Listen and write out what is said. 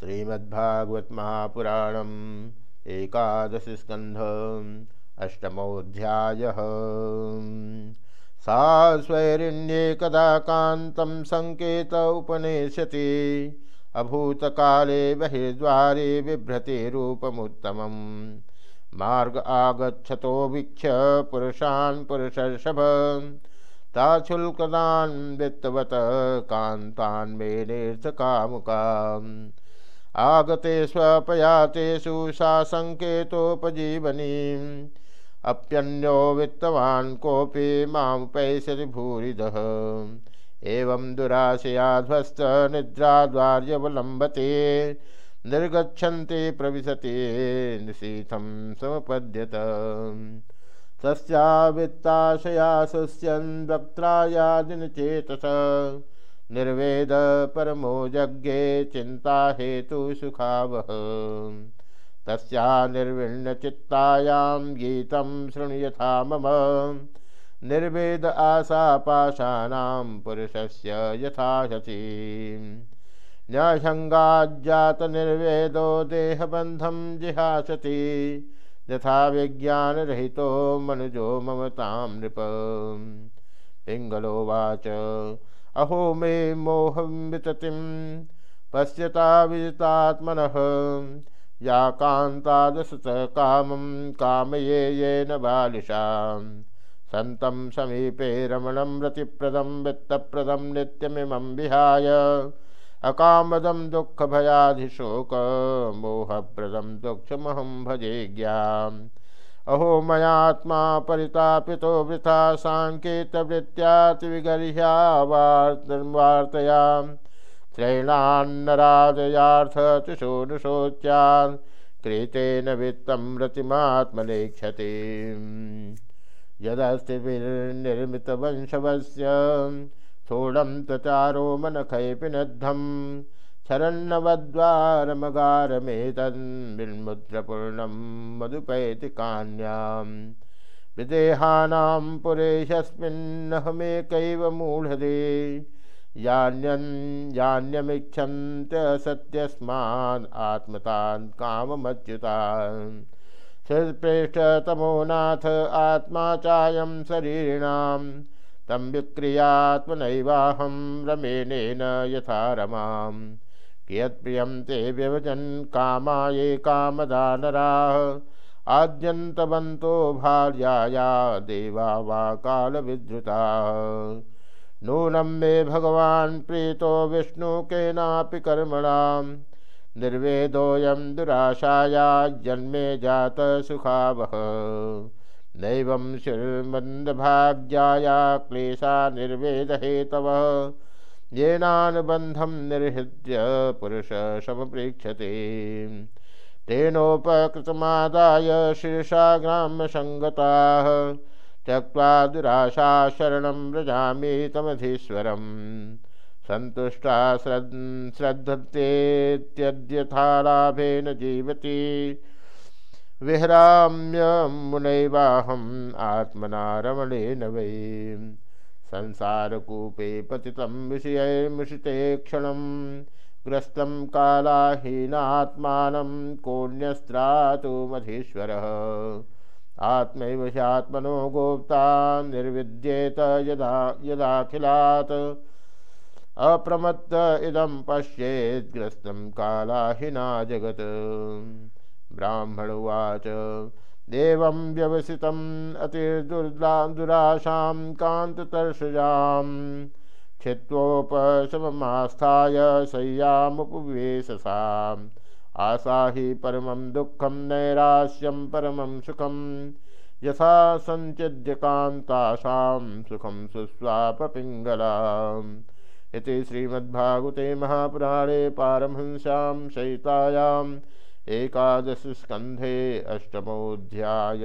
श्रीमद्भागवत महापुराणम एकादश स्कंध अष्टमोध्याय सा स्वैरिण्ये कान्तं संकेत उपनेशति अभूतकाले बहिर्द्वारे बिभ्रति रूपमुत्तमम् मार्ग आगछतो वीक्ष पुरुषान् पुरुषर्षभ ताशुल्कदान् वित्तवत मेनेर्थकामुकाम् आगते स्वपयातेषु सा सङ्केतोपजीवनीम् अप्यन्यो वित्तवान् कोऽपि मामुपैषति भूरिदः एवं दुराशयाध्वस्त निद्राद्वार्यवलम्बते। निर्गच्छन्ति प्रविशति, निशीथं समपद्यत। तस्या वित्ताशया सुस्यन् वक्त्रायादिनचेतस निर्वेद परमो यज्ञे चिंता हेतु सुखावह। तस्या निर्विण्णचित्तायां गीतं शृणुयथा मम। निर्वेद आशा पाशानां पुरुषस्य यथाशति न्यासङ्गाज्जात निर्वेदो देहबन्धं जिहासति। यथा विज्ञानरहितो मनुजो ममतां नृप। पिङ्गलोवाच अहो मे मोहम विततिं पश्यता विजितात्मनः, या कान्तादशतः कामं कामये येन बालिशां। सन्तं समीपे रमणं रतिप्रदं, वित्तप्रदं नित्यमिमं विहाय। अकामदं दुःखभयाधिशोकमोहप्रदं दुःखमहं भजे ज्ञाम्। अहो मयात्मा परितापितो वृथा साङ्केतवृत्त्यातिविगर्ह्या वार्तयां त्रैणान्नराजयार्थतिशोनुशोच्यान् कृतेन वित्तं रतिमात्मनेक्षति यदस्तिभिर्निर्मितवंशवस्य तचारो मनखैपिनद्धम् शरण्यवद्वारमगारमेतन्मुद्रपूर्णं मधुपैतिकान्यां विदेहानां पुरेशस्मिन्नहमेकैव मूढदे। यान्यन् यान्यमिच्छन्त्यसत्यस्मान् आत्मतान् काममच्युतान्। हृत्प्रेष्ठतमो नाथ आत्मा चायं शरीरिणाम् तं विक्रियात्मनैवाहं रमेणेन यथा रमाम्। कियत्प्रियं ते व्यवजन् कामा ये कामदानराः। आद्यन्तवन्तो भार्याया देवा वा कालविद्रुताः। नूनं मे भगवान् प्रीतो विष्णुकेनापि कर्मणां निर्वेदोऽयं दुराशाया जन्मे जातसुखावः नैवं शिर्मन्दभाग्याया क्लेशा निर्वेदहेतवः। येनानुबन्धं निर्हृत्य पुरुषशमपृक्षते तेनोपकृतमादाय शीर्षा ग्राम्यसङ्गताः त्यक्त्वा दुराशा शरणं व्रजामि तमधीश्वरम् सन्तुष्टा श्रद् जीवति। विहराम्यमुनैवाहम् आत्मना रमणेन वै। संसारकूपे पतितं विषयैर्मुषिते क्षणं। ग्रस्तं कालाहीनात्मानं कोऽन्यस्त्रातु मधीश्वरः। आत्मैव ह्यात्मनो गोप्ता निर्विद्येत यदा यदाखिलात्। अप्रमत्त इदं पश्येद्ग्रस्तं कालाहिना जगत्। ब्राह्मण उवाच देवं व्यवसितम् अतिर्दुर्दा दुराशां कान्ततर्षजां छित्वोपशममास्थाय शय्यामुपवेशसाम् आशा हि परमं दुःखं, नैराश्यं परमं सुखं। यथा सञ्चिद्यकान्तासां सुखं सुस्वापपिङ्गलाम्। इति श्रीमद्भागवते महापुराणे पारमहंस्यां सहितायाम् एकादश स्कंधे अष्टमोध्याय